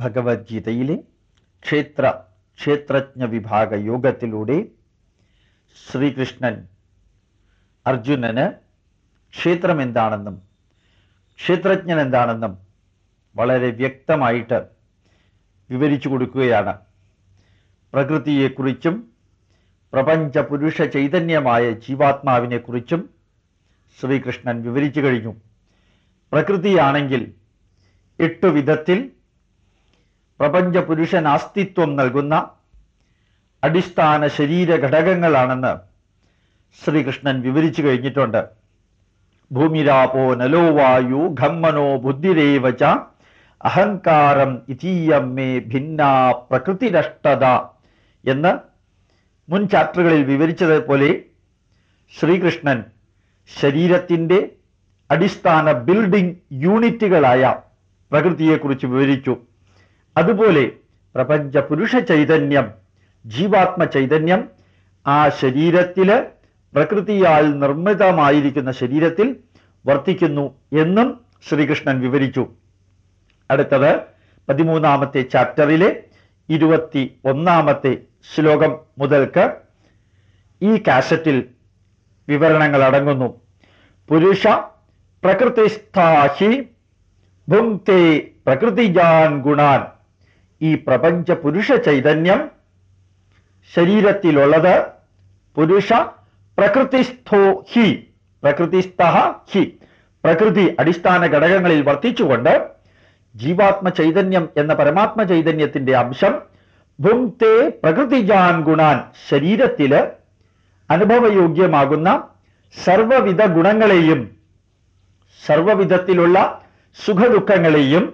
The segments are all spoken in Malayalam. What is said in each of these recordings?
ഭഗവത്ഗീതയിലെ ക്ഷേത്ര ക്ഷേത്രജ്ഞ വിഭാഗ യോഗത്തിലൂടെ ശ്രീകൃഷ്ണൻ അർജുനന് ക്ഷേത്രം എന്താണെന്നും ക്ഷേത്രജ്ഞൻ എന്താണെന്നും വളരെ വ്യക്തമായിട്ട് വിവരിച്ചു കൊടുക്കുകയാണ്. പ്രകൃതിയെക്കുറിച്ചും പ്രപഞ്ച പുരുഷ ചൈതന്യമായ ജീവാത്മാവിനെക്കുറിച്ചും ശ്രീകൃഷ്ണൻ വിവരിച്ചു കഴിഞ്ഞു. പ്രകൃതിയാണെങ്കിൽ എട്ടു വിധത്തിൽ പ്രപഞ്ച അസ്തിത്വം നൽകുന്ന അടിസ്ഥാന ശരീര ഘടകങ്ങളാണെന്ന് ശ്രീകൃഷ്ണൻ വിവരിച്ചു കഴിഞ്ഞിട്ടുണ്ട്. ഭൂമിരാപോ നലോ വായു ഖമ്മനോ ബുദ്ധിരേവച അഹങ്കാരം ഇതീയം മേ ഭിന്ന പ്രകൃതിരഷ്ടത എന്ന് മുൻ ചാപ്റ്ററുകളിൽ വിവരിച്ചതുപോലെ ശ്രീകൃഷ്ണൻ ശരീരത്തിന്റെ അടിസ്ഥാന ബിൽഡിംഗ് യൂണിറ്റുകളായ പ്രകൃതിയെക്കുറിച്ച് വിവരിച്ചു. അതുപോലെ പ്രപഞ്ച പുരുഷ ചൈതന്യം ജീവാത്മ ചൈതന്യം ആ ശരീരത്തിൽ പ്രകൃതിയാൽ നിർമ്മിതമായിരിക്കുന്ന ശരീരത്തിൽ വർത്തിക്കുന്നു എന്നും ശ്രീകൃഷ്ണൻ വിവരിച്ചു. അടുത്തത് പതിമൂന്നാമത്തെ ചാപ്റ്ററിലെ ഇരുപത്തി ഒന്നാമത്തെ ശ്ലോകം മുതൽക്ക് ഈ കാസറ്റിൽ വിവരണങ്ങൾ അടങ്ങുന്നു. പുരുഷ പ്രകൃതിസ്ഥാഹി ഭുങ്ക്തേ പ്രകൃതിജാൻ ഗുണാൻ. ഈ പ്രപഞ്ച പുരുഷ ചൈതന്യം ശരീരത്തിലുള്ളത് പുരുഷ പ്രകൃതിസ്ഥോ ഹി പ്രകൃതിസ്ഥ ഹി. പ്രകൃതി അടിസ്ഥാന ഘടകങ്ങളിൽ വർത്തിച്ചുകൊണ്ട് ജീവാത്മ ചൈതന്യം എന്ന പരമാത്മ ചൈതന്യത്തിന്റെ അംശം ഭുങ്ക്തേ പ്രകൃതിജാൻ ഗുണാൻ ശരീരത്തിൽ അനുഭവയോഗ്യമാകുന്ന സർവവിധ ഗുണങ്ങളെയും സർവവിധത്തിലുള്ള സുഖദുഃഖങ്ങളെയും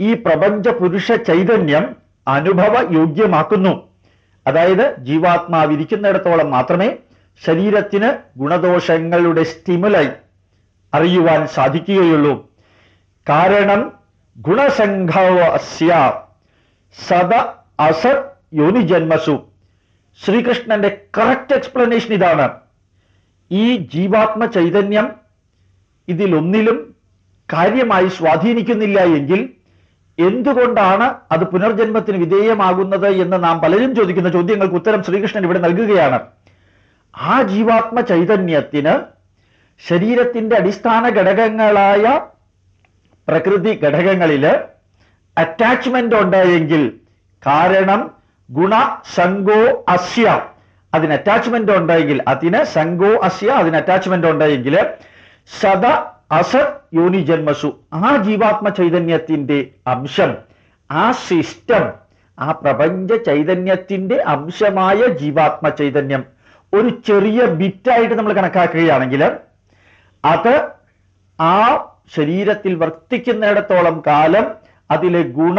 ഈ പ്രപഞ്ച പുരുഷ ചൈതന്യം അനുഭവ യോഗ്യമാക്കുന്നു അതായത് ജീവാത്മാവിരിക്കുന്നിടത്തോളം മാത്രമേ ശരീരത്തിന് ഗുണദോഷങ്ങളുടെ സ്റ്റിമുലൈ അറിയുവാൻ സാധിക്കുകയുള്ളൂ. കാരണം ഗുണസംഘവസ്യ സദ അസത് യോനിജന്മസു ശ്രീകൃഷ്ണന്റെ കറക്റ്റ് എക്സ്പ്ലനേഷൻ ഇതാണ്. ഈ ജീവാത്മ ചൈതന്യം ഇതിലൊന്നിലും കാര്യമായി സ്വാധീനിക്കുന്നില്ല എങ്കിൽ എന്തുകൊണ്ടാണ് അത് പുനർജന്മത്തിന് വിധേയമാകുന്നത് എന്ന് നാം പലരും ചോദിക്കുന്ന ചോദ്യങ്ങൾക്ക് ഉത്തരം ശ്രീകൃഷ്ണൻ ഇവിടെ നൽകുകയാണ്. ആ ജീവാത്മ ചൈതന്യത്തിന് ശരീരത്തിന്റെ അടിസ്ഥാന ഘടകങ്ങളായ പ്രകൃതി ഘടകങ്ങളിൽ അറ്റാച്ച്മെന്റ് ഉണ്ടായെങ്കിൽ കാരണം ഗുണ സംഗോ അസ്യ അതിന് അറ്റാച്ച്മെന്റ് ഉണ്ടെങ്കിൽ അതിന് സംഗോ അസ്യ അതിന് അറ്റാച്ച്മെന്റ് ഉണ്ടെങ്കിൽ സദ അസത് യോനി ജന്മസു ആ ജീവാത്മ ചൈതന്യത്തിന്റെ അംശം ആ സിസ്റ്റം ആ പ്രപഞ്ച ചൈതന്യത്തിന്റെ അംശമായ ജീവാത്മ ചൈതന്യം ഒരു ചെറിയ ബിറ്റായിട്ട് നമ്മൾ കണക്കാക്കുകയാണെങ്കിൽ അത് ആ ശരീരത്തിൽ വർത്തിക്കുന്നിടത്തോളം കാലം അതിലെ ഗുണ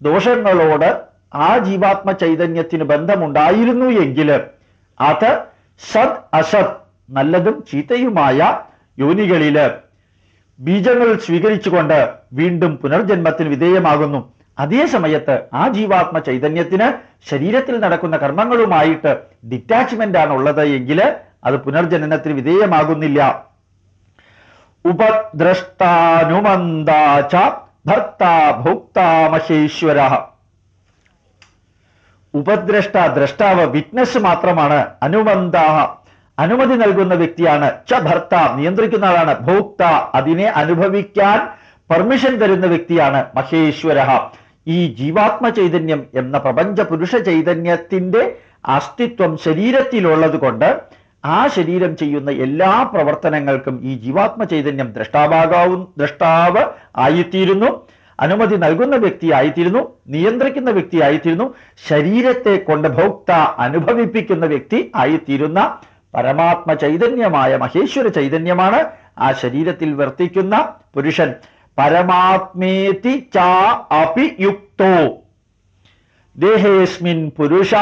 ദോഷങ്ങളോട് ആ ജീവാത്മ ചൈതന്യത്തിന് ബന്ധമുണ്ടായിരുന്നു എങ്കിൽ അത് സത് അസത് നല്ലതും ചീത്തയുമായ യോനികളിൽ ബീജങ്ങൾ സ്വീകരിച്ചുകൊണ്ട് വീണ്ടും പുനർജന്മത്തിന് വിധേയമാകുന്നു. അതേ സമയത്ത് ആ ജീവാത്മ ചൈതന്യത്തിന് ശരീരത്തിൽ നടക്കുന്ന കർമ്മങ്ങളുമായിട്ട് ഡിറ്റാച്ച്മെന്റ് ആണ് ഉള്ളത് എങ്കിൽ അത് പുനർജനനത്തിന് വിധേയമാകുന്നില്ല. ഉപദ്രഷ്ടാനുമന്താച ഭർത്ത ഭോക്താമശേശ്വര ഉപദ്രഷ്ട ദ്രഷ്ടാവ് വിറ്റ്നസ് മാത്രമാണ് അനുമന്താഹ അനുമതി നൽകുന്ന വ്യക്തിയാണ് ച ഭർത്ത നിയന്ത്രിക്കുന്ന ആളാണ് ഭോക്ത. അതിനെ അനുഭവിക്കാൻ പെർമിഷൻ തരുന്ന വ്യക്തിയാണ് മഹേശ്വര. ഈ ജീവാത്മ ചൈതന്യം എന്ന പ്രപഞ്ച പുരുഷ ചൈതന്യത്തിന്റെ അസ്തിത്വം ശരീരത്തിലുള്ളത് കൊണ്ട് ആ ശരീരം ചെയ്യുന്ന എല്ലാ പ്രവർത്തനങ്ങൾക്കും ഈ ജീവാത്മ ചൈതന്യം ദ്രഷ്ടാവാകാവും ദ്രഷ്ടാവ് ആയിത്തീരുന്നു. അനുമതി നൽകുന്ന വ്യക്തി ആയിത്തീരുന്നു. നിയന്ത്രിക്കുന്ന വ്യക്തി ആയിത്തീരുന്നു. ശരീരത്തെ കൊണ്ട് ഭോക്ത അനുഭവിപ്പിക്കുന്ന വ്യക്തി ആയിത്തീരുന്ന പരമാത്മ ചൈതന്യമായ മഹേശ്വര ചൈതന്യമാണ് ആ ശരീരത്തിൽ വർത്തിക്കുന്ന പുരുഷൻ. പരമാത്മേതി ചാ യുക്തോ. ദേഹേസ്മിൻ പുരുഷ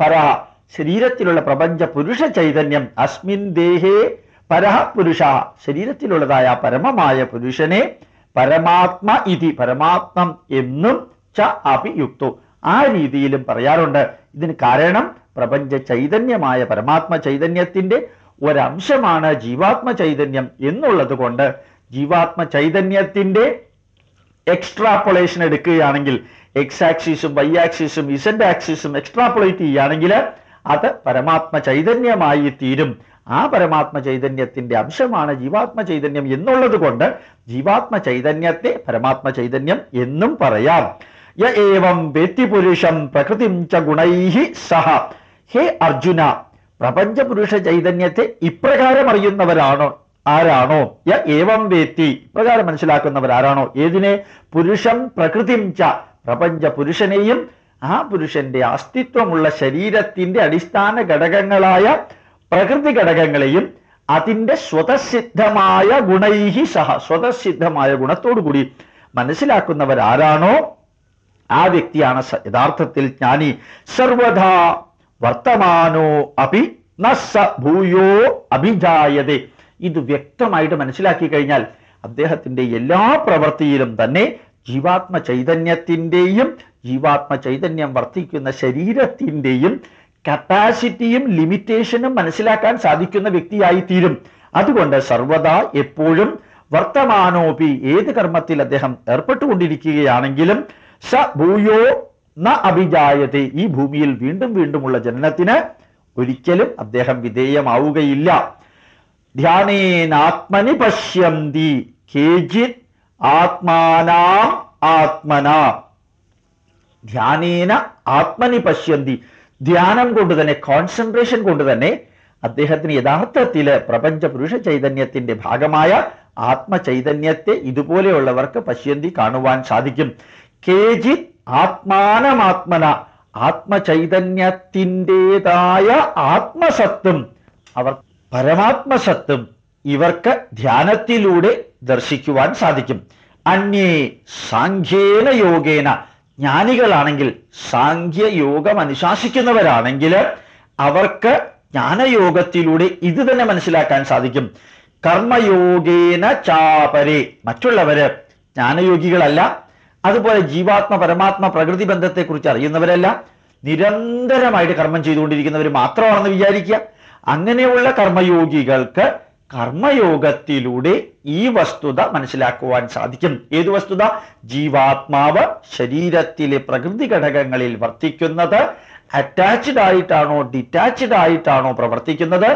പര. ശരീരത്തിലുള്ള പ്രപഞ്ച പുരുഷ ചൈതന്യം അസ്മിൻ ദേഹേ പരഹ പുരുഷ. ശരീരത്തിലുള്ളതായ പരമമായ പുരുഷനെ പരമാത്മ ഇതി പരമാത്മം എന്നും ച അപി യുക്തോ. ആ രീതിയിലും പറയാറുണ്ട്. ഇതിന് കാരണം പ്രപഞ്ച ചൈതന്യമായ പരമാത്മ ചൈതന്യത്തിന്റെ ഒരംശമാണ് ജീവാത്മ ചൈതന്യം എന്നുള്ളത് കൊണ്ട് ജീവാത്മ ചൈതന്യത്തിന്റെ എക്സ്ട്രാപ്പൊളേഷൻ എടുക്കുകയാണെങ്കിൽ എക്സ് ആക്സിസും വൈ ആക്സിസും ഇസഡ് ആക്സിസും എക്സ്ട്രാപ്പൊളേറ്റ് ചെയ്യുകയാണെങ്കിൽ അത് പരമാത്മ ചൈതന്യമായി തീരും. ആ പരമാത്മ ചൈതന്യത്തിന്റെ അംശമാണ് ജീവാത്മ ചൈതന്യം എന്നുള്ളത് കൊണ്ട് ജീവാത്മ ചൈതന്യത്തെ പരമാത്മ ചൈതന്യം എന്നും പറയാം. യ വേത്തി വ്യക്തിപുരുഷം പ്രകൃതിം ച ഗുണൈഹി സഹ. ഹേ അർജുന പ്രപഞ്ച പുരുഷ ചൈതന്യത്തെ ഇപ്രകാരം അറിയുന്നവരാണോ? ആരാണോ? യ ഏവം വേത്തി ഇപ്രകാരം മനസ്സിലാക്കുന്നവർ ആരാണോ? ഏതിനെ? പുരുഷം പ്രകൃതിം ച പ്രപഞ്ച പുരുഷനെയും ആ പുരുഷന്റെ അസ്തിത്വമുള്ള ശരീരത്തിന്റെ അടിസ്ഥാന ഘടകങ്ങളായ പ്രകൃതി ഘടകങ്ങളെയും അതിന്റെ സ്വതസിദ്ധമായ ഗുണൈഹി സഹ സ്വതസിദ്ധമായ ഗുണത്തോടുകൂടി കൂടി ആരാണോ ആ വ്യക്തിയാണ് യഥാർത്ഥത്തിൽ ജ്ഞാനി. സർവധാ വർത്തമാനോ അഭി നൂയോ അഭിജായത. ഇത് വ്യക്തമായിട്ട് മനസ്സിലാക്കി കഴിഞ്ഞാൽ അദ്ദേഹത്തിന്റെ എല്ലാ പ്രവൃത്തിയിലും തന്നെ ജീവാത്മ ചൈതന്യത്തിന്റെയും ജീവാത്മ ചൈതന്യം വർത്തിക്കുന്ന ശരീരത്തിന്റെയും കപ്പാസിറ്റിയും ലിമിറ്റേഷനും മനസ്സിലാക്കാൻ സാധിക്കുന്ന വ്യക്തിയായി തീരും അതുകൊണ്ട് സർവദാ എപ്പോഴും വർത്തമാനോപി ഏത് കർമ്മത്തിൽ അദ്ദേഹം ഏർപ്പെട്ടുകൊണ്ടിരിക്കുകയാണെങ്കിലും സ ഭൂയോ ന അഭിജായത്തെ ഈ ഭൂമിയിൽ വീണ്ടും വീണ്ടുമുള്ള ജനനത്തിന് ഒരിക്കലും അദ്ദേഹം വിധേയമാവുകയില്ല. ധ്യാനേനാത്മനി പശ്യന്തി. കേജിത് ആത്മാനാം ആത്മന. ധ്യാനേന ആത്മനി പശ്യന്തി. ധ്യാനം കൊണ്ട് തന്നെ കോൺസെൻട്രേഷൻ കൊണ്ട് തന്നെ അദ്ദേഹത്തിന് യഥാർത്ഥത്തിൽ പ്രപഞ്ച പുരുഷ ചൈതന്യത്തിന്റെ ഭാഗമായ ആത്മചൈതന്യത്തെ ഇതുപോലെയുള്ളവർക്ക് പശ്യന്തി കാണുവാൻ സാധിക്കും. കേജിത് ആത്മാനമാത്മന ആത്മചൈതന്യത്തിന്റെതായ ആത്മസത്വം അവർ പരമാത്മസത്വം ഇവർക്ക് ധ്യാനത്തിലൂടെ ദർശിക്കുവാൻ സാധിക്കും. അന്യേ സാഖ്യേന യോഗേന ജ്ഞാനികളാണെങ്കിൽ സാഖ്യയോഗം അനുശാസിക്കുന്നവരാണെങ്കിൽ അവർക്ക് ജ്ഞാനയോഗത്തിലൂടെ ഇത് തന്നെ മനസ്സിലാക്കാൻ സാധിക്കും. കർമ്മയോഗേന ചാപരെ മറ്റുള്ളവര് ജ്ഞാനയോഗികളല്ല അതുപോലെ ജീവാത്മ പരമാത്മ പ്രകൃതി ബന്ധത്തെക്കുറിച്ച് അറിയുന്നവരല്ല നിരന്തരമായിട്ട് കർമ്മം ചെയ്തുകൊണ്ടിരിക്കുന്നവർ മാത്രമാണെന്ന് വിചാരിക്കുക. അങ്ങനെയുള്ള കർമ്മയോഗികൾക്ക് കർമ്മയോഗത്തിലൂടെ ഈ വസ്തുത മനസ്സിലാക്കുവാൻ സാധിക്കും. ഏത് വസ്തുത? ജീവാത്മാവ് ശരീരത്തിലെ പ്രകൃതി ഘടകങ്ങളിൽ വർത്തിക്കുന്നത് അറ്റാച്ച്ഡ് ആയിട്ടാണോ ഡിറ്റാച്ച്ഡ് ആയിട്ടാണോ പ്രവർത്തിക്കുന്നത്?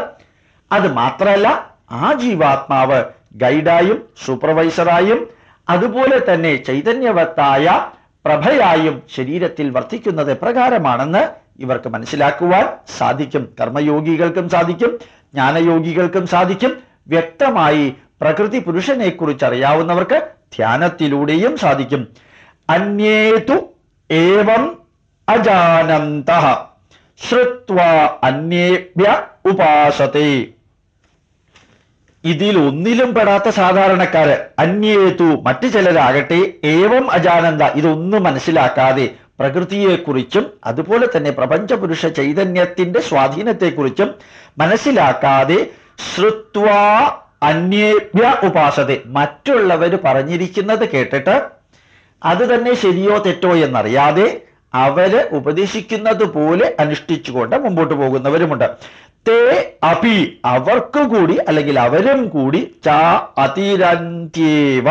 അത് മാത്രമല്ല ആ ജീവാത്മാവ് ഗൈഡായും സൂപ്പർവൈസറായും അതുപോലെ തന്നെ ചൈതന്യവത്തായ പ്രഭയായും ശരീരത്തിൽ വർദ്ധിക്കുന്നത് എപ്രകാരമാണെന്ന് ഇവർക്ക് മനസ്സിലാക്കുവാൻ സാധിക്കും. കർമ്മയോഗികൾക്കും സാധിക്കും ജ്ഞാനയോഗികൾക്കും സാധിക്കും. വ്യക്തമായി പ്രകൃതി പുരുഷനെ കുറിച്ച് അറിയാവുന്നവർക്ക് ധ്യാനത്തിലൂടെയും സാധിക്കും. അന്യേതു ഏവം അജാനന്ത. ശ്രുവാ അന്യേഭ്യ ഉപാസത്തെ ഇതിൽ ഒന്നിലും പെടാത്ത സാധാരണക്കാര്. അന്യേതു മറ്റു ചിലരാകട്ടെ ഏവം അജാനന്ദ ഇതൊന്നും മനസ്സിലാക്കാതെ പ്രകൃതിയെക്കുറിച്ചും അതുപോലെ തന്നെ പ്രപഞ്ചപുരുഷ ചൈതന്യത്തിന്റെ സ്വാധീനത്തെക്കുറിച്ചും മനസ്സിലാക്കാതെ ശ്രുത്വ അന്യേഭ്യ ഉപാസത മറ്റുള്ളവർ പറഞ്ഞിരിക്കുന്നത് കേട്ടിട്ട് അത് തന്നെ ശരിയോ തെറ്റോ എന്നറിയാതെ അവർ ഉപദേശിക്കുന്നത് പോലെ അനുഷ്ഠിച്ചുകൊണ്ട് മുമ്പോട്ട് പോകുന്നവരുമുണ്ട്. തേ അപി അവർക്ക് കൂടി അല്ലെങ്കിൽ അവരും കൂടി ച അതിരന്ത്യേവ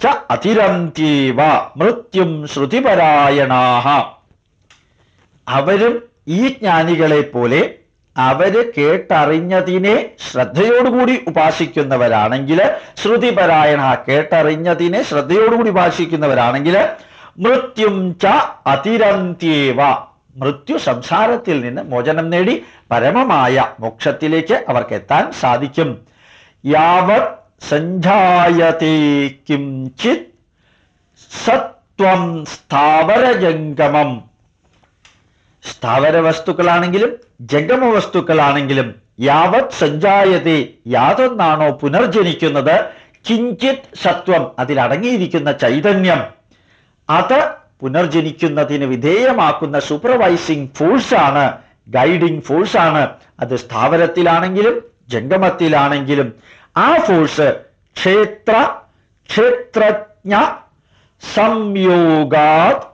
ച അതിരന്ത്യേവ മൃത്യും ശ്രുതിപരായണാഹ. അവരും ഈ ജ്ഞാനികളെ പോലെ അവർ കേട്ടറിഞ്ഞതിനെ ശ്രദ്ധയോടുകൂടി ഉപാസിക്കുന്നവരാണെങ്കിൽ ശ്രുതിപരായണ കേട്ടറിഞ്ഞതിനെ ശ്രദ്ധയോടുകൂടി ഉപാസിക്കുന്നവരാണെങ്കിൽ മൃത്യും ച അതിരന്ത്യേവ. മൃത്യു സംസാരത്തിൽ നിന്ന് മോചനം നേടി പരമമായ മോക്ഷത്തിലേക്ക് അവർക്ക് എത്താൻ സാധിക്കും. യാവത് സഞ്ജായതേ കിംചിത് സത്വം സ്ഥാവരജംഗമം. സ്ഥാവര വസ്തുക്കളാണെങ്കിലും ജംഗമ വസ്തുക്കളാണെങ്കിലും യാവത് സഞ്ജായതേ യാതൊന്നാണോ പുനർജനിക്കുന്നത്? കിഞ്ചിത് സത്വം അതിലടങ്ങിയിരിക്കുന്ന ചൈതന്യം. അത് പുനർജനിക്കുന്നതിന് വിധേയമാക്കുന്ന സൂപ്പർവൈസിങ് ഫോഴ്സാണ് ഗൈഡിങ് ഫോഴ്സാണ് അത് സ്ഥാവരത്തിലാണെങ്കിലും ജംഗമത്തിലാണെങ്കിലും ആ ഫോഴ്സ് ക്ഷേത്ര ക്ഷേത്രജ്ഞ സംയോഗാത്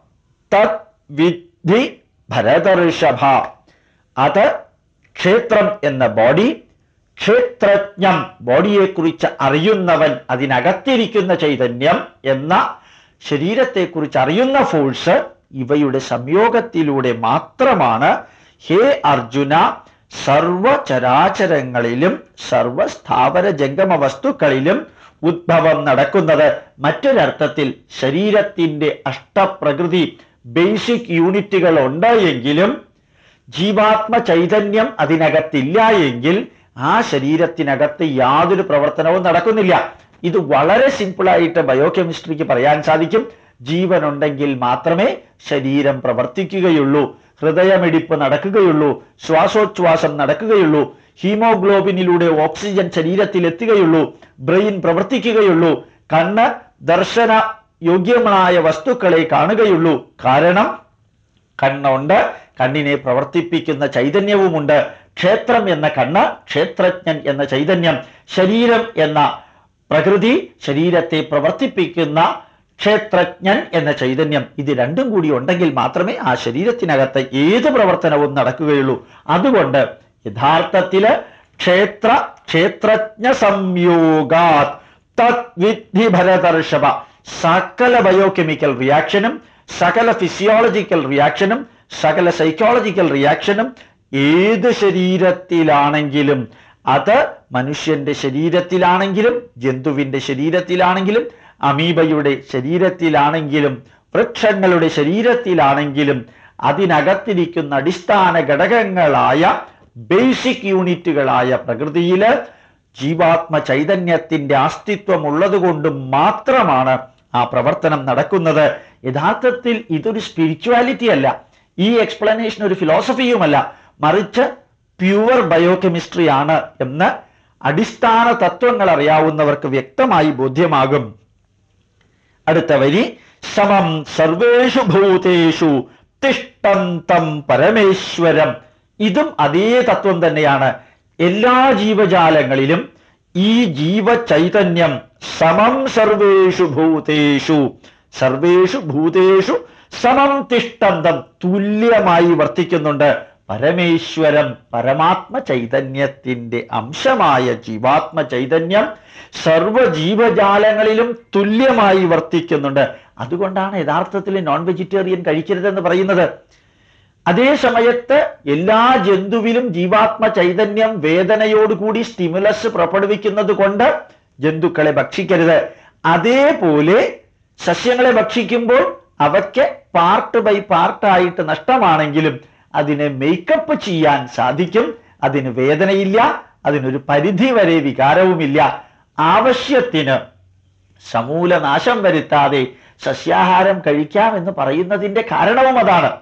തത് വിദ്ധി ഭരതഋഷഭ അത് ക്ഷേത്രം എന്ന ബോഡി ക്ഷേത്രജ്ഞം ബോഡിയെക്കുറിച്ച് അറിയുന്നവൻ അതിനകത്തിരിക്കുന്ന ചൈതന്യം എന്ന ശരീരത്തെക്കുറിച്ച് അറിയുന്ന ഫോഴ്സ് ഇവയുടെ സംയോഗത്തിലൂടെ മാത്രമാണ്. ഹേ അർജുന സർവചരാചരങ്ങളിലും സർവസ്ഥാവര ജംഗമ വസ്തുക്കളിലും ഉദ്ഭവം നടക്കുന്നത്. മറ്റൊരർത്ഥത്തിൽ ശരീരത്തിന്റെ അഷ്ടപ്രകൃതി ബേസിക് യൂണിറ്റുകൾ ഉണ്ട് എങ്കിലും ജീവാത്മ ചൈതന്യം അതിനകത്തില്ല എങ്കിൽ ആ ശരീരത്തിനകത്ത് യാതൊരു പ്രവർത്തനവും നടക്കുന്നില്ല. ഇത് വളരെ സിമ്പിളായിട്ട് ബയോകെമിസ്ട്രിക്ക് പറയാൻ സാധിക്കും. ജീവനുണ്ടെങ്കിൽ മാത്രമേ ശരീരം പ്രവർത്തിക്കുകയുള്ളൂ ഹൃദയമിടിപ്പ് നടക്കുകയുള്ളൂ ശ്വാസോച്ഛ്വാസം നടക്കുകയുള്ളൂ ഹീമോഗ്ലോബിനിലൂടെ ഓക്സിജൻ ശരീരത്തിൽ എത്തുകയുള്ളൂ ബ്രെയിൻ പ്രവർത്തിക്കുകയുള്ളൂ കണ്ണ് ദർശന യോഗ്യമായ വസ്തുക്കളെ കാണുകയുള്ളൂ. കാരണം കണ്ണുണ്ട് കണ്ണിനെ പ്രവർത്തിപ്പിക്കുന്ന ചൈതന്യവുമുണ്ട്. ക്ഷേത്രം എന്ന കണ്ണ് ക്ഷേത്രജ്ഞൻ എന്ന ചൈതന്യം ശരീരം എന്ന പ്രകൃതി ശരീരത്തെ പ്രവർത്തിപ്പിക്കുന്ന ക്ഷേത്രജ്ഞൻ എന്ന ചൈതന്യം. ഇത് രണ്ടും കൂടി ഉണ്ടെങ്കിൽ മാത്രമേ ആ ശരീരത്തിനകത്ത് ഏത് പ്രവർത്തനവും നടക്കുകയുള്ളൂ. അതുകൊണ്ട് യഥാർത്ഥത്തിൽ ക്ഷേത്ര ക്ഷേത്രജ്ഞ സംയോഗാത് തദ്വിധി ഭരതർഷഭ. സകല ബയോകെമിക്കൽ റിയാക്ഷനും സകല ഫിസിയോളജിക്കൽ റിയാക്ഷനും സകല സൈക്കോളജിക്കൽ റിയാക്ഷനും ഏത് ശരീരത്തിലാണെങ്കിലും അത് മനുഷ്യന്റെ ശരീരത്തിലാണെങ്കിലും ജന്തുവിന്റെ ശരീരത്തിലാണെങ്കിലും അമീബയുടെ ശരീരത്തിലാണെങ്കിലും വൃക്ഷങ്ങളുടെ ശരീരത്തിലാണെങ്കിലും അതിനകത്തിരിക്കുന്ന അടിസ്ഥാന ഘടകങ്ങളായ ബേസിക് യൂണിറ്റുകളായ പ്രകൃതിയിൽ ജീവാത്മ ചൈതന്യത്തിന്റെ അസ്തിത്വം ഉള്ളതുകൊണ്ട് മാത്രമാണ് ആ പ്രവർത്തനം നടക്കുന്നത്. യഥാർത്ഥത്തിൽ ഇതൊരു സ്പിരിച്വാലിറ്റി അല്ല. ഈ എക്സ്പ്ലനേഷൻ ഒരു ഫിലോസഫിയുമല്ല മറിച്ച് പ്യുവർ ബയോകെമിസ്ട്രി ആണ് എന്ന് അടിസ്ഥാന തത്വങ്ങൾ അറിയാവുന്നവർക്ക് വ്യക്തമായി ബോധ്യമാകും. അടുത്ത വരി സമം സർവേഷു ഭൂതേഷു തിഷ്ടന്തം പരമേശ്വരം. ഇതും അതേ തത്വം തന്നെയാണ്. എല്ലാ ജീവജാലങ്ങളിലും ഈ ജീവചൈതന്യം സമം സർവേഷു ഭൂതേഷു. സർവേഷു ഭൂതേഷു സമം തിഷ്ടന്തം തുല്യമായി വർത്തിക്കുന്നുണ്ട്. പരമേശ്വരം പരമാത്മ ചൈതന്യത്തിന്റെ അംശമായ ജീവാത്മ ചൈതന്യം സർവജീവജാലങ്ങളിലും തുല്യമായി വർത്തിക്കുന്നുണ്ട്. അതുകൊണ്ടാണ് യഥാർത്ഥത്തിൽ നോൺ വെജിറ്റേറിയൻ കഴിക്കരുതെന്ന് പറയുന്നത്. അതേ സമയത്ത് എല്ലാ ജന്തുവിലും ജീവാത്മ ചൈതന്യം വേദനയോടുകൂടി സ്റ്റിമുലസ് പുറപ്പെടുവിക്കുന്നത് കൊണ്ട് ജന്തുക്കളെ ഭക്ഷിക്കരുത്. അതേപോലെ സസ്യങ്ങളെ ഭക്ഷിക്കുമ്പോൾ അവയ്ക്ക് പാർട്ട് ബൈ പാർട്ടായിട്ട് നഷ്ടമാണെങ്കിലും അതിനെ മേക്കപ്പ് ചെയ്യാൻ സാധിക്കും. അതിന് വേദനയില്ല. അതിനൊരു പരിധി വരെ വികാരവുമില്ല. ആവശ്യത്തിന് സമൂല നാശം വരുത്താതെ സസ്യാഹാരം കഴിക്കാം എന്ന് പറയുന്നതിന്റെ കാരണവും അതാണ്.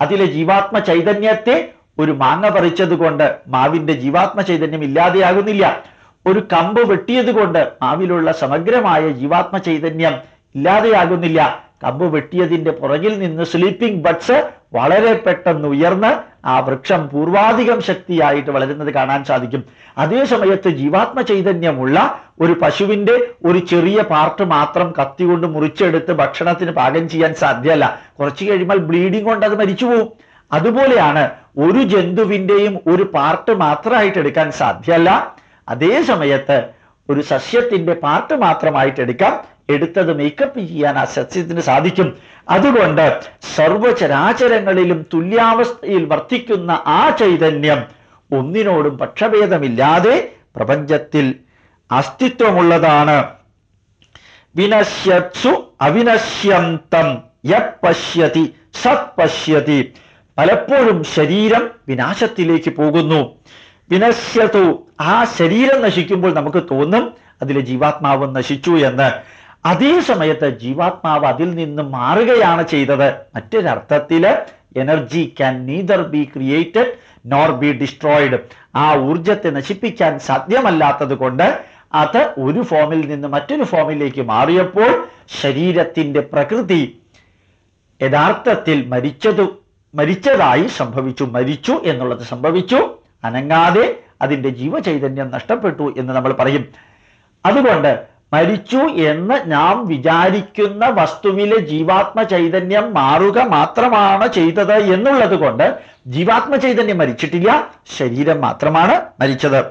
അതിലെ ജീവാത്മ ചൈതന്യത്തെ ഒരു മാങ്ങ പറിച്ചത് കൊണ്ട് മാവിന്റെ ജീവാത്മ ചൈതന്യം ഇല്ലാതെയാകുന്നില്ല. ഒരു കമ്പ് വെട്ടിയത് കൊണ്ട് മാവിലുള്ള സമഗ്രമായ ജീവാത്മ ചൈതന്യം ഇല്ലാതെയാകുന്നില്ല. കമ്പ് വെട്ടിയതിന്റെ പുറകിൽ നിന്ന് സ്ലീപ്പിംഗ് ബഡ്സ് വളരെ പെട്ടെന്ന് ഉയർന്ന് ആ വൃക്ഷം പൂർവാധികം ശക്തിയായിട്ട് വളരുന്നത് കാണാൻ സാധിക്കും. അതേ സമയത്ത് ജീവാത്മ ചൈതന്യമുള്ള ഒരു പശുവിന്റെ ഒരു ചെറിയ പാർട്ട് മാത്രം കത്തി കൊണ്ട് മുറിച്ചെടുത്ത് ഭക്ഷണത്തിന് പാകം ചെയ്യാൻ സാധ്യമല്ല. കുറച്ച് കഴിയുമ്പോൾ ബ്ലീഡിംഗ് കൊണ്ട് അത് മരിച്ചു പോകും അതുപോലെയാണ് ഒരു ജന്തുവിന്റെയും ഒരു പാർട്ട് മാത്രമായിട്ട് എടുക്കാൻ സാധ്യമല്ല. അതേ സമയത്ത് ഒരു സസ്യത്തിന്റെ പാർട്ട് മാത്രമായിട്ട് എടുക്കാം. എടുത്തത് മേക്കപ്പ് ചെയ്യാൻ ആ സസ്യത്തിന് സാധിക്കും. അതുകൊണ്ട് സർവചരാചരങ്ങളിലും തുല്യാവസ്ഥയിൽ വർത്തിക്കുന്ന ആ ചൈതന്യം ഒന്നിനോടും പക്ഷഭേദമില്ലാതെ പ്രപഞ്ചത്തിൽ അസ്തിത്വമുള്ളതാണ്. വിനശ്യത്സു അവിനശ്യന്തം യശ്യതി സത് പശ്യതി. പലപ്പോഴും ശരീരം വിനാശത്തിലേക്ക് പോകുന്നു. വിനശ്യതു ആ ശരീരം നശിക്കുമ്പോൾ നമുക്ക് തോന്നും അതിലെ ജീവാത്മാവ് നശിച്ചു എന്ന്. അതേ സമയത്ത് ജീവാത്മാവ് അതിൽ നിന്ന് മാറുകയാണ് ചെയ്തത്. മറ്റൊരർത്ഥത്തിൽ energy can neither be created nor be destroyed ആ ഊർജത്തെ നശിപ്പിക്കാൻ സാധ്യമല്ലാത്തത് കൊണ്ട് അത് ഒരു ഫോമിൽ നിന്ന് മറ്റൊരു ഫോമിലേക്ക് മാറിയപ്പോൾ ശരീരത്തിന്റെ പ്രകൃതി യഥാർത്ഥത്തിൽ മരിച്ചതു മരിച്ചതായി സംഭവിച്ചു. മരിച്ചു എന്നുള്ളത് സംഭവിച്ചു. അനങ്ങാതെ അതിന്റെ ജീവചൈതന്യം നഷ്ടപ്പെട്ടു എന്ന് നമ്മൾ പറയും. അതുകൊണ്ട് മരിച്ചു എന്ന് നാം വിചാരിക്കുന്ന വസ്തുവിലെ ജീവാത്മ ചൈതന്യം മാറുക മാത്രമാണ് ചെയ്തത് എന്നുള്ളത് കൊണ്ട് ജീവാത്മ ചൈതന്യം മരിച്ചിട്ടില്ല ശരീരം മാത്രമാണ് മരിച്ചത്.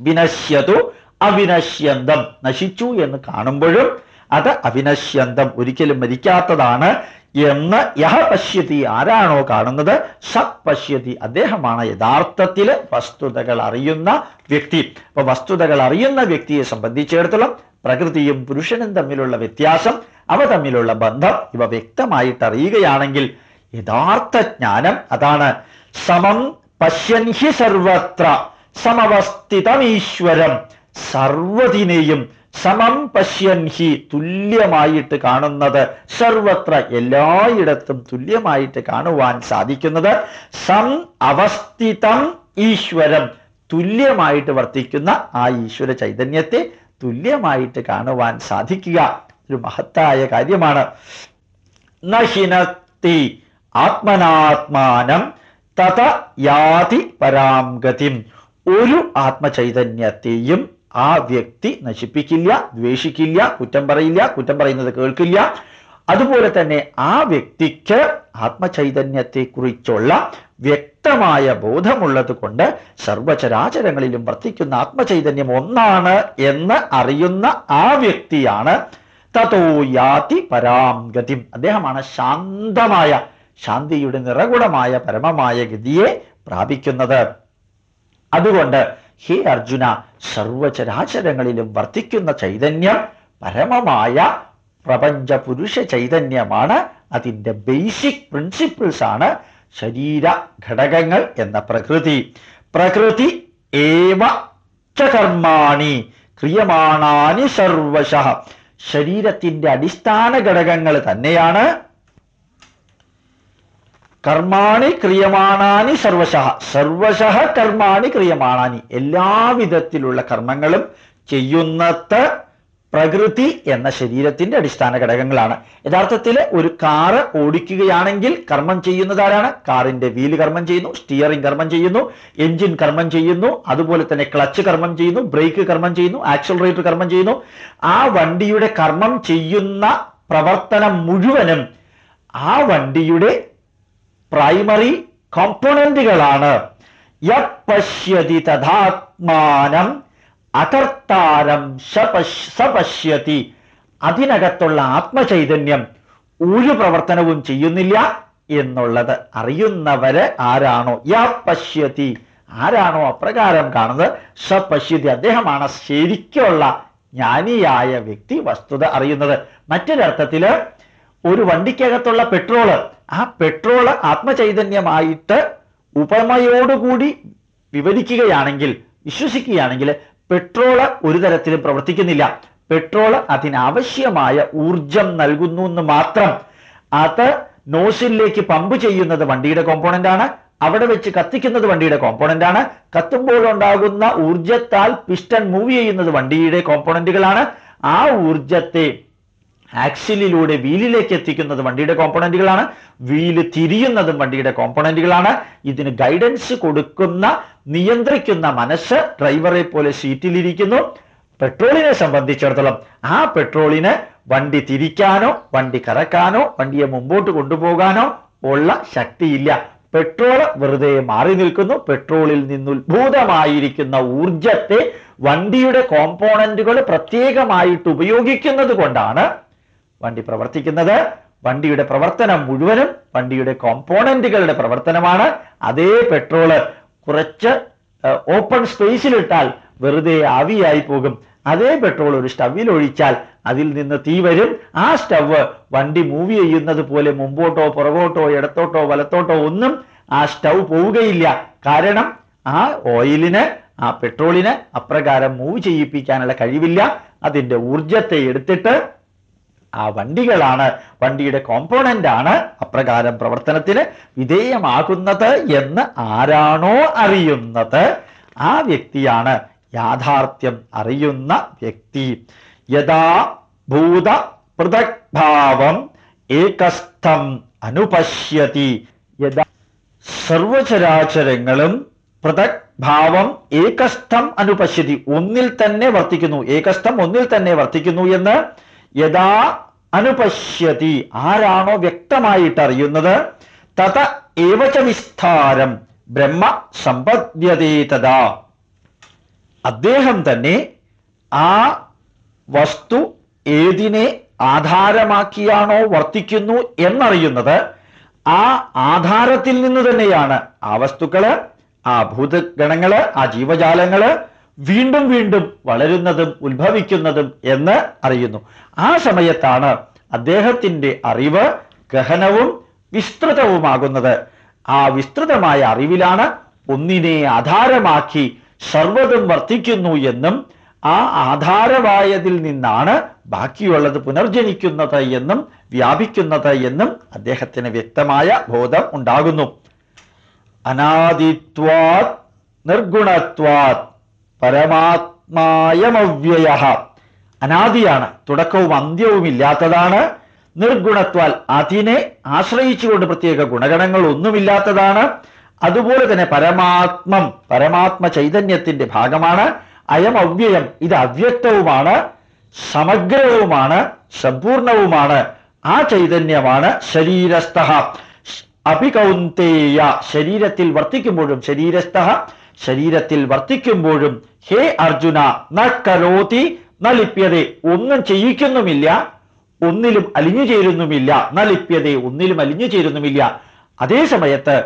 വിനശ്യതു അവിനശ്യന്തം. നശിച്ചു എന്ന് കാണുമ്പോഴും അത് അവിനശ്യന്തം ഒരിക്കലും മരിക്കാത്തതാണ് എന്ന് യഹ പശ്യതി ആരാണോ കാണുന്നത്? സത് പശ്യതി. അദ്ദേഹമാണ് യഥാർത്ഥത്തിൽ വസ്തുതകൾ അറിയുന്ന വ്യക്തി. അപ്പൊ വസ്തുതകൾ അറിയുന്ന വ്യക്തിയെ സംബന്ധിച്ചിടത്തോളം പ്രകൃതിയും പുരുഷനും തമ്മിലുള്ള വ്യത്യാസം അവ തമ്മിലുള്ള ബന്ധം ഇവ വ്യക്തമായിട്ട് അറിയുകയാണെങ്കിൽ യഥാർത്ഥ ജ്ഞാനം അതാണ്. സമം പശ്യൻ ഹി സർവത്ര സമവസ്ഥിതമീശ്വരം സർവതിനെയും സമം പശ്യൻ ഹി തുല്യമായിട്ട് കാണുന്നത് സർവത്ര എല്ലായിടത്തും തുല്യമായിട്ട് കാണുവാൻ സാധിക്കുന്നത് സം അവസ്ഥിതം ഈശ്വരം തുല്യമായിട്ട് വർത്തിക്കുന്ന ആ ഈശ്വര ചൈതന്യത്തെ തുല്യമായിട്ട് കാണുവാൻ സാധിക്കുക. ഒരു മഹത്തായ കാര്യമാണ്. നഹിനത്തി ആത്മനാത്മാനം തത യാതി പരാംഗതിം ഒരു ആത്മചൈതന്യത്തെയും ആ വ്യക്തി നശിപ്പിക്കില്ല ദ്വേഷിക്കില്ല കുറ്റം പറയില്ല കുറ്റം പറയുന്നത് കേൾക്കില്ല. അതുപോലെ തന്നെ ആ വ്യക്തിക്ക് ആത്മചൈതന്യത്തെക്കുറിച്ചുള്ള വ്യക്തമായ ബോധമുള്ളത് കൊണ്ട് സർവചരാചരങ്ങളിലും വർത്തിക്കുന്ന ആത്മചൈതന്യം ഒന്നാണ് എന്ന് അറിയുന്ന ആ വ്യക്തിയാണ് തതോ യാതി പരാംഗതിം അദ്ദേഹമാണ് ശാന്തമായ ശാന്തിയുടെ നിറകുടമായ പരമമായ ഗതിയെ പ്രാപിക്കുന്നത്. അതുകൊണ്ട് ഹേ അർജുന സർവചരാചരങ്ങളിലും വർത്തിക്കുന്ന ചൈതന്യം പരമമായ പ്രപഞ്ച പുരുഷ ചൈതന്യമാണ്. അതിന്റെ ബേസിക് പ്രിൻസിപ്പിൾസ് ആണ്. ശരീര ഘടകങ്ങൾ എന്ന പ്രകൃതി. പ്രകൃതി ഏവ കർമാണി ക്രിയമാണാനി സർവശ. ശരീരത്തിന്റെ അടിസ്ഥാന ഘടകങ്ങൾ തന്നെയാണ്. കർമാണി ക്രിയമാണാനി സർവശ. സർവശ കർമാണി ക്രിയമാണാനി. എല്ലാവിധത്തിലുള്ള കർമ്മങ്ങളും ചെയ്യുന്നത് പ്രകൃതി എന്ന ശരീരത്തിന്റെ അടിസ്ഥാന ഘടകങ്ങളാണ്. യഥാർത്ഥത്തിൽ ഒരു കാറ് ഓടിക്കുകയാണെങ്കിൽ കർമ്മം ചെയ്യുന്നതാരാണ് കാറിന്റെ വീൽ കർമ്മം ചെയ്യുന്നു സ്റ്റിയറിംഗ് കർമ്മം ചെയ്യുന്നു എഞ്ചിൻ കർമ്മം ചെയ്യുന്നു അതുപോലെ തന്നെ ക്ലച്ച് കർമ്മം ചെയ്യുന്നു ബ്രേക്ക് കർമ്മം ചെയ്യുന്നു ആക്സലറേറ്റർ കർമ്മം ചെയ്യുന്നു. ആ വണ്ടിയുടെ കർമ്മം ചെയ്യുന്ന പ്രവർത്തനം മുഴുവനും ആ വണ്ടിയുടെ പ്രൈമറി കോമ്പണന്റുകളാണ് യശ്യതി തഥാത്മാനം അകർത്താരം സപശ്യതി അതിനകത്തുള്ള ആത്മചൈതന്യം ഒരു പ്രവർത്തനവും ചെയ്യുന്നില്ല എന്നുള്ളത്. അറിയുന്നവര് ആരാണോ? യാ പശ്യതി. ആരാണോ അപ്രകാരം കാണുന്നത്? സപശ്യതി അദ്ദേഹമാണ് ശരിക്കുള്ള ജ്ഞാനിയായ വ്യക്തി വസ്തുത അറിയുന്നത്. മറ്റൊരർത്ഥത്തിൽ ഒരു വണ്ടിക്കകത്തുള്ള പെട്രോൾ. ആ പെട്രോൾ ആത്മചൈതന്യമായിട്ട് ഉപമയോടുകൂടി വിവരിക്കുകയാണെങ്കിൽ വിശ്വസിക്കുകയാണെങ്കിൽ പെട്രോൾ ഒരു തരത്തിലും പ്രവർത്തിക്കുന്നില്ല. പെട്രോൾ അതിനാവശ്യമായ ഊർജം നൽകുന്നു എന്ന് മാത്രം. അത് നോസിലേക്ക് പമ്പ് ചെയ്യുന്നത് വണ്ടിയുടെ കോമ്പോണന്റ് ആണ്. അവിടെ വെച്ച് കത്തിക്കുന്നത് വണ്ടിയുടെ കോമ്പോണന്റ് ആണ്. കത്തുമ്പോൾ ഉണ്ടാകുന്ന ഊർജത്താൽ പിസ്റ്റൺ മൂവ് ചെയ്യുന്നത് വണ്ടിയുടെ കോമ്പോണന്റുകളാണ് ആ ഊർജത്തെ ആക്സിലിലൂടെ വീലിലേക്ക് എത്തിക്കുന്നത് വണ്ടിയുടെ കോമ്പോണന്റുകളാണ് വീൽ തിരിയുന്നതും വണ്ടിയുടെ കോമ്പോണന്റുകളാണ് ഇതിന് ഗൈഡൻസ് കൊടുക്കുന്ന നിയന്ത്രിക്കുന്ന മനസ്സ് ഡ്രൈവറെ പോലെ സീറ്റിലിരിക്കുന്നു. പെട്രോളിനെ സംബന്ധിച്ചിടത്തോളം ആ പെട്രോളിന് വണ്ടി തിരിക്കാനോ വണ്ടി കറക്കാനോ വണ്ടിയെ മുമ്പോട്ട് കൊണ്ടുപോകാനോ ഉള്ള ശക്തിയില്ല. പെട്രോൾ വെറുതെ മാറി നിൽക്കുന്നു. പെട്രോളിൽ നിന്ന് ഉത്ഭൂതമായിരിക്കുന്ന ഊർജത്തെ വണ്ടിയുടെ കോമ്പോണന്റുകൾ പ്രത്യേകമായിട്ട് ഉപയോഗിക്കുന്നത് കൊണ്ടാണ് വണ്ടി പ്രവർത്തിക്കുന്നത്. വണ്ടിയുടെ പ്രവർത്തനം മുഴുവനും വണ്ടിയുടെ കോമ്പോണന്റുകളുടെ പ്രവർത്തനമാണ്. അതേ പെട്രോൾ കുറച്ച് ഓപ്പൺ സ്പേസിലിട്ടാൽ വെറുതെ ആവിയായി പോകും. അതേ പെട്രോൾ ഒരു സ്റ്റവിൽ ഒഴിച്ചാൽ അതിൽ നിന്ന് തീ വരും. ആ സ്റ്റവ് വണ്ടി മൂവ് ചെയ്യുന്നത് പോലെ മുമ്പോട്ടോ പുറകോട്ടോ ഇടത്തോട്ടോ വലത്തോട്ടോ ഒന്നും ആ സ്റ്റവ് പോവുകയില്ല. കാരണം ആ ഓയിലിന് ആ പെട്രോളിന് അപ്രകാരം മൂവ് ചെയ്യിപ്പിക്കാനുള്ള കഴിവില്ല. അതിന്റെ ഊർജത്തെ എടുത്തിട്ട് ആ വണ്ടികളാണ് വണ്ടിയുടെ കോമ്പോണന്റ് ആണ് അപ്രകാരം പ്രവർത്തനത്തിന് വിധേയമാകുന്നത് എന്ന് ആരാണോ അറിയുന്നത്. ആ വ്യക്തിയാണ് യാഥാർത്ഥ്യം അറിയുന്ന വ്യക്തി. യഥാ ഭൂത പൃഥക്ഭാവം ഏകസ്ഥം അനുപശ്യതി. യഥാ സർവചരാചരങ്ങളും പൃഥക് ഭാവം ഏകസ്ഥം അനുപശ്യതി. ഒന്നിൽ തന്നെ വർത്തിക്കുന്നു. ഏകസ്ഥം ഒന്നിൽ തന്നെ വർത്തിക്കുന്നു എന്ന് യഥാ അനുപശ്യതി. ആരാണോ വ്യക്തമായിട്ട് അറിയുന്നത് തത ഏവച വിസ്താരം ബ്രഹ്മ സമ്പദ്യതേ തഥാ. അദ്ദേഹം തന്നെ ആ വസ്തു ഏതിനെ ആധാരമാക്കിയാണോ വർത്തിക്കുന്നു എന്നറിയുന്നത് ആ ആധാരത്തിൽ നിന്ന് തന്നെയാണ്. ആ വസ്തുക്കൾ ആ ഭൂതഗണങ്ങൾ ആ ജീവജാലങ്ങൾ വീണ്ടും വീണ്ടും വളരുന്നതും ഉത്ഭവിക്കുന്നതും എന്ന് അറിയുന്നു. ആ സമയത്താണ് അദ്ദേഹത്തിന്റെ അറിവ് ഗഹനവും വിസ്തൃതവുമാകുന്നത്. ആ വിസ്തൃതമായ അറിവിലാണ് ഒന്നിനെ ആധാരമാക്കി സർവതും വർത്തിക്കുന്നു എന്നും ആ ആധാരമായതിൽ നിന്നാണ് ബാക്കിയുള്ളത് പുനർജനിക്കുന്നത് എന്നും വ്യാപിക്കുന്നത് എന്നും അദ്ദേഹത്തിന് വ്യക്തമായ ബോധം ഉണ്ടാകുന്നു. അനാദിത്വാത് നിർഗുണത്വാത് പരമാത്മായമവ്യയ അനാദിയാണ് തുടക്കവും അന്ത്യവും ഇല്ലാത്തതാണ്. നിർഗുണത്വാൽ അതിനെ ആശ്രയിച്ചുകൊണ്ട് പ്രത്യേക ഗുണഗണങ്ങൾ ഒന്നുമില്ലാത്തതാണ്. അതുപോലെ തന്നെ പരമാത്മം പരമാത്മ ചൈതന്യത്തിന്റെ ഭാഗമാണ്. അയം അവ്യയം ഇത് അവ്യക്തവുമാണ് സമഗ്രവുമാണ് സമ്പൂർണവുമാണ്. ആ ചൈതന്യമാണ് ശരീരസ്ഥ അഭികൗന്തേയ ശരീരത്തിൽ വർത്തിക്കുമ്പോഴും ശരീരസ്ഥ ശരീരത്തിൽ വർത്തിക്കുമ്പോഴും ഹേ അർജുന ന കരോതി ന ലിപ്യതേ ഒന്നും ചെയ്യിക്കുന്നുമില്ല. ഒന്നിലും അലിഞ്ഞു ചേരുന്നുമില്ല. ന ലിപ്യതേ ഒന്നിലും അലിഞ്ഞു ചേരുന്നുമില്ല. അതേ സമയത്ത്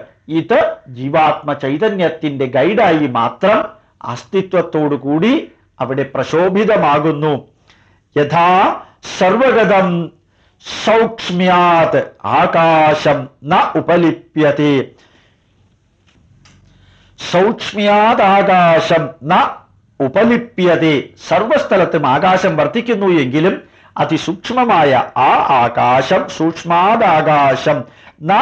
ഇത് ജീവാത്മ ചൈതന്യത്തിന്റെ ഗൈഡായി മാത്രം അസ്തിത്വത്തോടു കൂടി അവിടെ പ്രശോഭിതമാകുന്നു. യഥാ സർവഗതം സൗക്ഷ്മ്യാത് ആകാശം ന ഉപലിപ്യത്തെ സൗക്ഷ്മ്യാദാകാശം ന ഉപലിപ്യതെ സർവസ്ഥലത്തും ആകാശം വർദ്ധിക്കുന്നു എങ്കിലും അതിസൂക്ഷ്മമായ ആ ആകാശം സൂക്ഷ്മാദാകാശം ന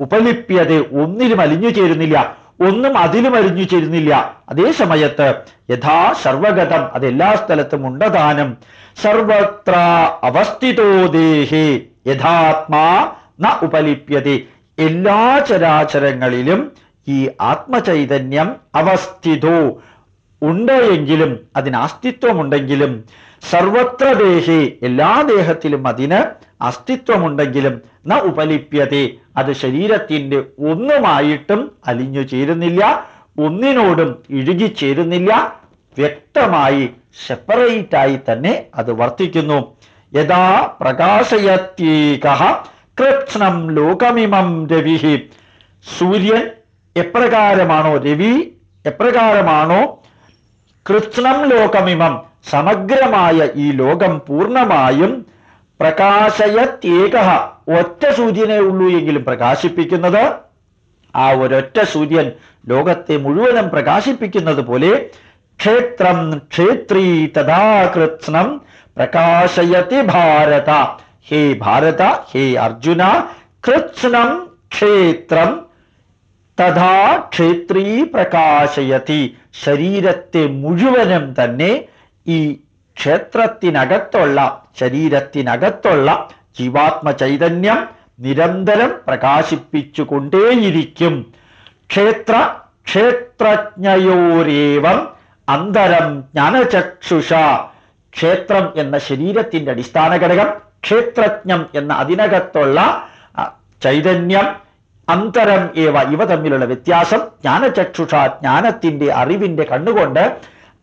ഉപലിപ്യത ഒന്നിലും അലിഞ്ഞു ചേരുന്നില്ല ഒന്നും അതിലും അലിഞ്ഞു ചേരുന്നില്ല. അതേ സമയത്ത് യഥാ സർവഗതം അതെല്ലാ സ്ഥലത്തും ഉണ്ടതാനും സർവത്ര അവസ്ഥിതോ ദേഹേ യഥാത്മാ ന ഉപലിപ്യത. എല്ലാ ചരാചരങ്ങളിലും ഈ ആത്മചൈതന്യം അവസ്ഥിതോ ഉണ്ട് എങ്കിലും അതിന് അസ്തിത്വമുണ്ടെങ്കിലും സർവത്ര ദേഹി എല്ലാ ദേഹത്തിലും അതിന് അസ്തിത്വമുണ്ടെങ്കിലും ന ഉപലിപ്യതേ അത് ശരീരത്തിന്റെ ഒന്നുമായിട്ടും അലിഞ്ഞു ചേരുന്നില്ല ഒന്നിനോടും ഇഴുകിച്ചേരുന്നില്ല വ്യക്തമായി സെപ്പറേറ്റായി തന്നെ അത് വർത്തിക്കുന്നു. യഥാ പ്രകാശയത്യേക കൃത്സ്നം ലോകമിമം രവിഹി സൂര്യൻ എപ്രകാരമാണോ രവി? എപ്രകാരമാണോ കൃത്സ്നം ലോകമിമം. സമഗ്രമായ ഈ ലോകം പൂർണമായും പ്രകാശയത്യേക ഒറ്റ സൂര്യനെ ഉള്ളൂ എങ്കിലും പ്രകാശിപ്പിക്കുന്നത്. ആ ഒരൊറ്റ സൂര്യൻ ലോകത്തെ മുഴുവനും പ്രകാശിപ്പിക്കുന്നത് പോലെ ക്ഷേത്രം ക്ഷേത്രി തഥാ കൃത്സ്നം പ്രകാശയതി ഭാരത. ഹേ ഭാരത ഹേ അർജുന കൃത്സ്നം ക്ഷേത്രം തഥാ ക്ഷേത്രീ പ്രകാശയതി. ശരീരത്തെ മുഴുവനും തന്നെ ഈ ക്ഷേത്രത്തിനകത്തുള്ള ശരീരത്തിനകത്തുള്ള ജീവാത്മ ചൈതന്യം നിരന്തരം പ്രകാശിപ്പിച്ചുകൊണ്ടേയിരിക്കും. ക്ഷേത്ര ക്ഷേത്രജ്ഞയോരേവം അന്തരം ജ്ഞാനചക്ഷുഷ. ക്ഷേത്രം എന്ന ശരീരത്തിന്റെ അടിസ്ഥാന ഘടകം ക്ഷേത്രജ്ഞം എന്ന അതിനകത്തുള്ള ചൈതന്യം അന്തരം ഏവ ഇവ തമ്മിലുള്ള വ്യത്യാസം ജ്ഞാനചക്ഷുഷ ജ്ഞാനത്തിന്റെ അറിവിന്റെ കണ്ണുകൊണ്ട്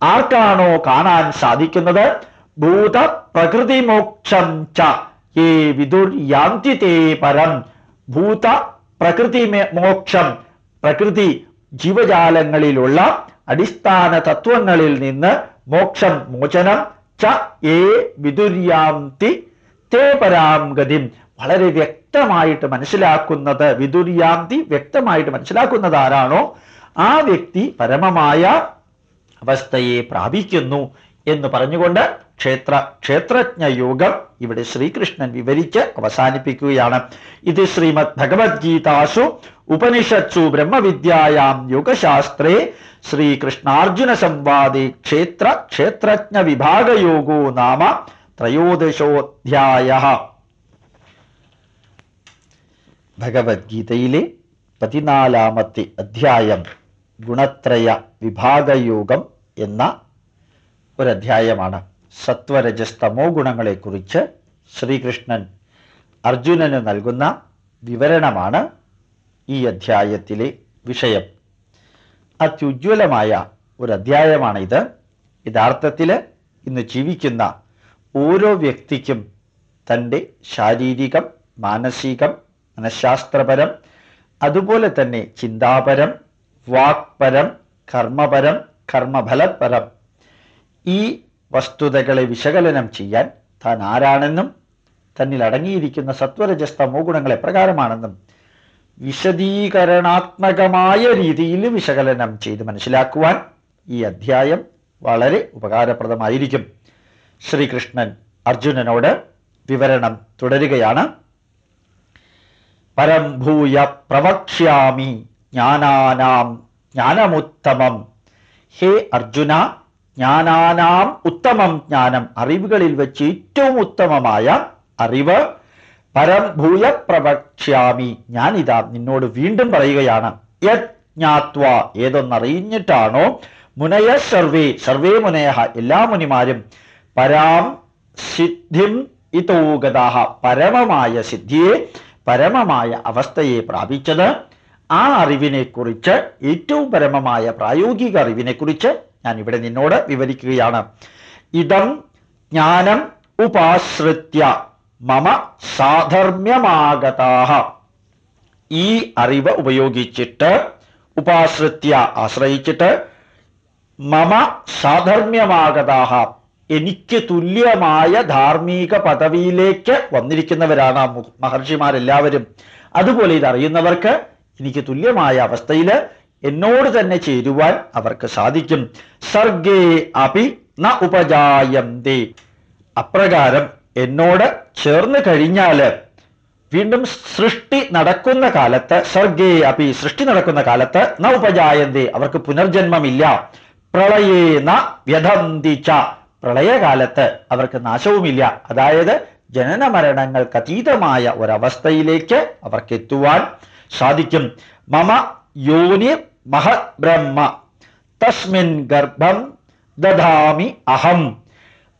ആർക്കാണോ കാണാൻ സാധിക്കുന്നത്? ഭൂത പ്രകൃതി മോക്ഷം ച. ഏ വിദുർ യാന്തി തേ പരം. ഭൂത പ്രകൃതി മോക്ഷം പ്രകൃതി ജീവജാലങ്ങളിലുള്ള അടിസ്ഥാന തത്വങ്ങളിൽ നിന്ന് മോക്ഷം മോചനം. ച ഏ വിദുര്യാന്തി തേ പരാം ഗതിം. വളരെ വ്യക്തമായിട്ട് മനസ്സിലാക്കുന്നത് വിദുര്യാന്തി വ്യക്തമായിട്ട് മനസ്സിലാക്കുന്നത് ആരാണോ ആ വ്യക്തി പരമമായ അവസ്ഥയെ പ്രാപിക്കുന്നു എന്ന് പറഞ്ഞുകൊണ്ട് ക്ഷേത്ര ക്ഷേത്രജ്ഞ യോഗം ഇവിടെ ശ്രീകൃഷ്ണൻ വിവരിച്ച് അവസാനിപ്പിക്കുകയാണ്. ഇത് ശ്രീമദ് ഭഗവത്ഗീതാസു ഉപനിഷത്സു ബ്രഹ്മവിദ്യായാം യോഗശാസ്ത്രേ ശ്രീകൃഷ്ണാർജുന സംവാദേ ക്ഷേത്ര ക്ഷേത്രജ്ഞ വിഭാഗയോഗോ നാമ ത്രയോദശോധ്യായ. ഭഗവത്ഗീതയിലെ പതിനാലാമത്തെ അധ്യായം ഗുണത്രയ വിഭാഗയോഗം എന്ന ഒരധ്യായമാണ്. സത്വരജസ്തമോ ഗുണങ്ങളെക്കുറിച്ച് ശ്രീകൃഷ്ണൻ അർജുനന് നൽകുന്ന വിവരണമാണ് ഈ അധ്യായത്തിലെ വിഷയം. അത്യുജ്വലമായ ഇത് യഥാർത്ഥത്തിൽ ഇന്ന് ജീവിക്കുന്ന ഓരോ വ്യക്തിക്കും തന്റെ ശാരീരികം മാനസികം മനഃശാസ്ത്രപരം അതുപോലെ തന്നെ ചിന്താപരം വാക്പരം കർമ്മപരം കർമ്മഫലപരം. ഈ വസ്തുതകളെ വിശകലനം ചെയ്യാൻ താൻ ആരാണെന്നും തന്നിൽ അടങ്ങിയിരിക്കുന്ന സത്വരജസ്ഥ മൂഗുണങ്ങൾ എപ്രകാരമാണെന്നും വിശദീകരണാത്മകമായ രീതിയിൽ വിശകലനം ചെയ്ത് മനസ്സിലാക്കുവാൻ ഈ അധ്യായം വളരെ ഉപകാരപ്രദമായിരിക്കും. ശ്രീകൃഷ്ണൻ അർജുനനോട് വിവരണം തുടരുകയാണ്. പരം ഭൂയ പ്രവക്ഷ്യാമി ജ്ഞാനാനാം ജ്ഞാനമുത്തമം. ഹേ അർജുന ജ്ഞാനാനാം ഉത്തമം ജ്ഞാനം അറിവുകളിൽ വെച്ച് ഏറ്റവും ഉത്തമമായ അറിവ് പരം ഭൂയ പ്രവക്ഷ്യാമി. ഞാനിതാ നിന്നോട് വീണ്ടും പറയുകയാണ്. യത് ജ്ഞാത്വ ഏതൊന്നറിഞ്ഞിട്ടാണോ? മുനയ സർവേ സർവേ മുനയ എല്ലാ മുനിമാരും പരാം സിദ്ധിം ഇതോഗതാഹ പരമമായ സിദ്ധിയെ പരമമായ അവസ്ഥയെ പ്രാപിച്ചത്. ആ അറിവിനെ കുറിച്ച് ഏറ്റവും പരമമായ പ്രായോഗിക അറിവിനെ കുറിച്ച് ഞാൻ ഇവിടെ നിന്നോട് വിവരിക്കുകയാണ്. ഇതം ജ്ഞാനം ഉപാശ്രിത്യ മമ സാധർമ്യമാഗതാഹ ഈ അറിവ് ഉപയോഗിച്ചിട്ട് ഉപാശ്രിത്യ ആശ്രയിച്ചിട്ട് മമ സാധർമ്യമാഗതാഹ എനിക്ക് തുല്യമായ ധാർമ്മിക പദവിയിലേക്ക് വന്നിരിക്കുന്നവരാണ് മഹർഷിമാരെല്ലാവരും. അതുപോലെ ഇത് അറിയുന്നവർക്ക് എനിക്ക് തുല്യമായ അവസ്ഥയിൽ എന്നോട് തന്നെ ചേരുവാൻ അവർക്ക് സാധിക്കും. സർഗേ അപി ന ഉപജായന്തേ. അപ്രകാരം എന്നോട് ചേർന്ന് കഴിഞ്ഞാൽ വീണ്ടും സൃഷ്ടി നടക്കുന്ന കാലത്ത് സർഗേ അപി സൃഷ്ടി നടക്കുന്ന കാലത്ത് ന ഉപജായന്തേ. അവർക്ക് പുനർജന്മമില്ല. പ്രളയേന വ്യഥന്തിച്ച പ്രളയകാലത്ത് അവർക്ക് നാശവുമില്ല. അതായത് ജനന മരണങ്ങൾക്ക് അതീതമായ ഒരവസ്ഥയിലേക്ക് അവർക്ക് എത്തുവാൻ സാധിക്കും. മമ യോനി മഹബ്രഹ്മ തസ്മിൻ ഗർഭം ദധാമി അഹം.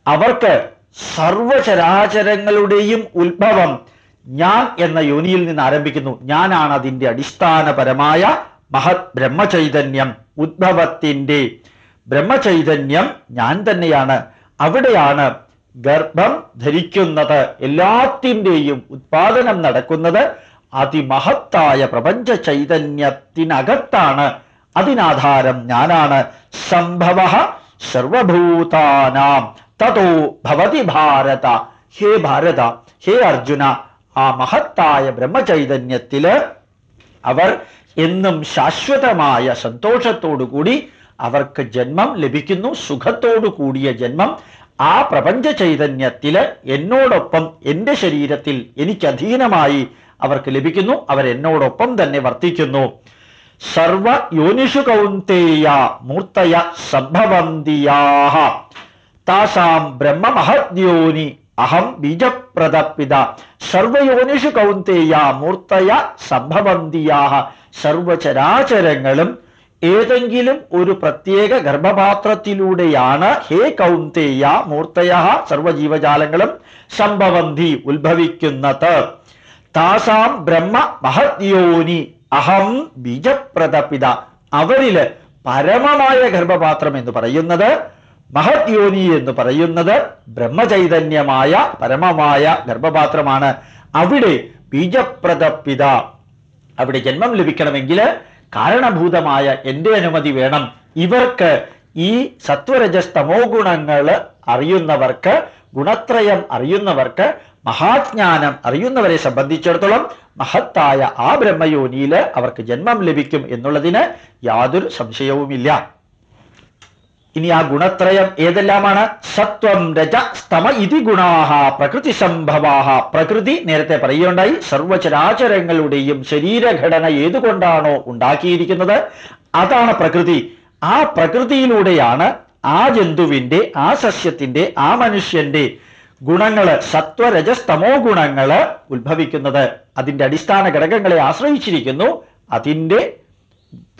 അവർക്ക് സർവചരാചരങ്ങളുടെയും ഉത്ഭവം ഞാൻ എന്ന യോനിയിൽ നിന്ന് ആരംഭിക്കുന്നു. ഞാനാണ് അതിന്റെ അടിസ്ഥാനപരമായ മഹത് ബ്രഹ്മചൈതന്യം ഉദ്ഭവത്തിന്റെ ബ്രഹ്മചൈതന്യം ഞാൻ തന്നെയാണ്. അവിടെയാണ് ഗർഭം ധരിക്കുന്നത്. എല്ലാത്തിന്റെയും ഉത്പാദനം നടക്കുന്നത് അതിമഹത്തായ പ്രപഞ്ച ചൈതന്യത്തിനകത്താണ്. അതിനാധാരം ഞാനാണ്. സംഭവ സർവഭൂതാനാം. തതോ ഭവതി ഭാരത. ഹേ ഭാരത. ഹേ അർജുന. ആ മഹത്തായ ബ്രഹ്മചൈതന്യത്തിൽ അവർ എന്നും ശാശ്വതമായ സന്തോഷത്തോടുകൂടി അവർക്ക് ജന്മം ലഭിക്കുന്നു സുഖത്തോടു കൂടിയ ജന്മം. ആ പ്രപഞ്ച ചൈതന്യത്തിൽ എന്നോടൊപ്പം എന്റെ ശരീരത്തിൽ എനിക്ക് അധീനമായി അവർക്ക് ലഭിക്കുന്നു അവർ എന്നോടൊപ്പം തന്നെ വർത്തിക്കുന്നു. സർവ യോനിഷു കൗന്തേയ മൂർത്തയ സംഭവന്തിയാഹ. താസാം ബ്രഹ്മമഹദ്യോനി അഹം ബീജപ്രദപിത. സർവയോനിഷു കൗന്തേയ മൂർത്തയ സംഭവന്തിയാഹ. സർവചരാചരങ്ങളും ഏതെങ്കിലും ഒരു പ്രത്യേക ഗർഭപാത്രത്തിലൂടെയാണ് ഹേ കൗന്തേയ മൂർത്തയ സർവജീവജാലങ്ങളും സംഭവന്തി ഉത്ഭവിക്കുന്നത്. താസാം ബ്രഹ്മ മഹദ്യോനി അഹം ബീജപ്രതപിത അവരിൽ പരമമായ ഗർഭപാത്രം എന്ന് പറയുന്നത് മഹദ്യോനി എന്ന് പറയുന്നത് ബ്രഹ്മചൈതന്യമായ പരമമായ ഗർഭപാത്രമാണ്. അവിടെ ബീജപ്രതപിത അവിടെ ജന്മം ലഭിക്കണമെങ്കിൽ കാരണഭൂതമായ എന്റെ അനുമതി വേണം. ഇവർക്ക് ഈ സത്വരജസ്തമോ ഗുണങ്ങൾ അറിയുന്നവർക്ക് ഗുണത്രയം അറിയുന്നവർക്ക് മഹാജ്ഞാനം അറിയുന്നവരെ സംബന്ധിച്ചിടത്തോളം മഹത്തായ ആ ബ്രഹ്മയോനിയിൽ അവർക്ക് ജന്മം ലഭിക്കും എന്നുള്ളതിന് യാതൊരു സംശയവുമില്ല. ഇനി ആ ഗുണത്രയം ഏതെല്ലാമാണ്? സത്വം രജ സ്തമ ഇതി ഗുണാഹ പ്രകൃതി സംഭവാഹ. പ്രകൃതി നേരത്തെ പറയുകയുണ്ടായി സർവചരാചരങ്ങളുടെയും ശരീരഘടന ഏതുകൊണ്ടാണോ ഉണ്ടാക്കിയിരിക്കുന്നത്? അതാണ് പ്രകൃതി. ആ പ്രകൃതിയിലൂടെയാണ് ആ ജന്തുവിന്റെ ആ സസ്യത്തിന്റെ ആ മനുഷ്യന്റെ ഗുണങ്ങൾ സത്വരജസ്തമോ ഗുണങ്ങൾ ഉത്ഭവിക്കുന്നത്. അതിന്റെ അടിസ്ഥാന ഘടകങ്ങളെ ആശ്രയിച്ചിരിക്കുന്നു. അതിന്റെ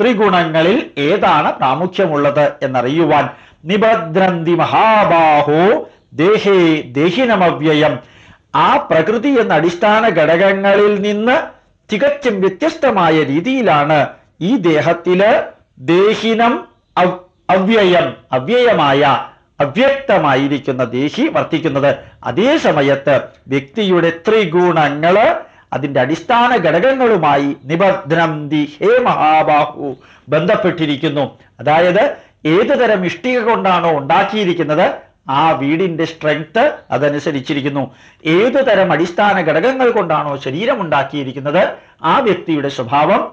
ത്രിഗുണങ്ങളിൽ ഏതാണ് പ്രാമുഖ്യമുള്ളത് എന്നറിയുവാൻ നിബദ്രന്തി മഹാബാഹോ ദേഹേ ദേഹിനമവ്യയം. ആ പ്രകൃതി എന്ന അടിസ്ഥാന ഘടകങ്ങളിൽ നിന്ന് തികച്ചും വ്യത്യസ്തമായ രീതിയിലാണ് ഈ ദേഹത്തിൽ ദേഹിനം അവ്യയം അവ്യയമായ അവ്യക്തമായിരിക്കുന്ന ദേഹി വർത്തിക്കുന്നത്. അതേ സമയത്ത് വ്യക്തിയുടെ ത്രിഗുണങ്ങൾ അതിന്റെ അടിസ്ഥാന ഘടകങ്ങളുമായി നിബന്ധനന്തി ഹേ മഹാബാഹു ബന്ധപ്പെട്ടിരിക്കുന്നു. അതായത് ഏതു തരം ഇഷ്ടിക കൊണ്ടാണോ ഉണ്ടാക്കിയിരിക്കുന്നത് ആ വീടിന്റെ സ്ട്രെങ്ത് അതനുസരിച്ചിരിക്കുന്നു. ഏതു തരം അടിസ്ഥാന ഘടകങ്ങൾ കൊണ്ടാണോ ശരീരം ഉണ്ടാക്കിയിരിക്കുന്നത് ആ വ്യക്തിയുടെ സ്വഭാവം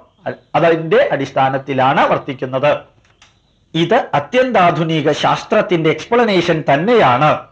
അതിന്റെ അടിസ്ഥാനത്തിലാണ് വർത്തിക്കുന്നത്. ഇത് അത്യന്താധുനിക ശാസ്ത്രത്തിന്റെ എക്സ്പ്ലനേഷൻ തന്നെയാണ്.